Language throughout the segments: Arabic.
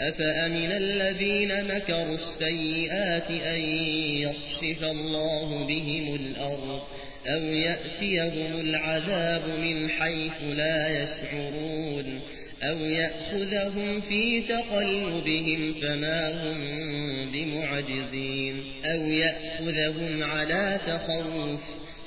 أفأمن الذين مكروا السيئات أن يخشف الله بهم الأرض أو يأتيهم العذاب من حيث لا يسعرون أو يأخذهم في تقلبهم فما هم بمعجزين أو يأخذهم على تخوف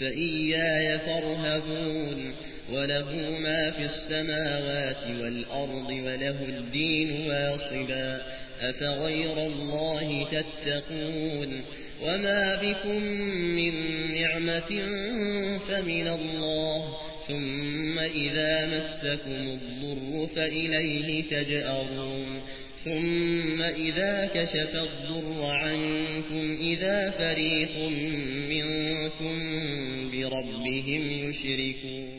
فإياي فارهبون وله ما في السماوات والأرض وله الدين واصبا أفغير الله تتقون وما بكم من نعمة فمن الله ثم إذا مسكم الضر فإليه تجأرون ثم إذا كشف الضر عنكم إذا فريق منكم بربهم يشركون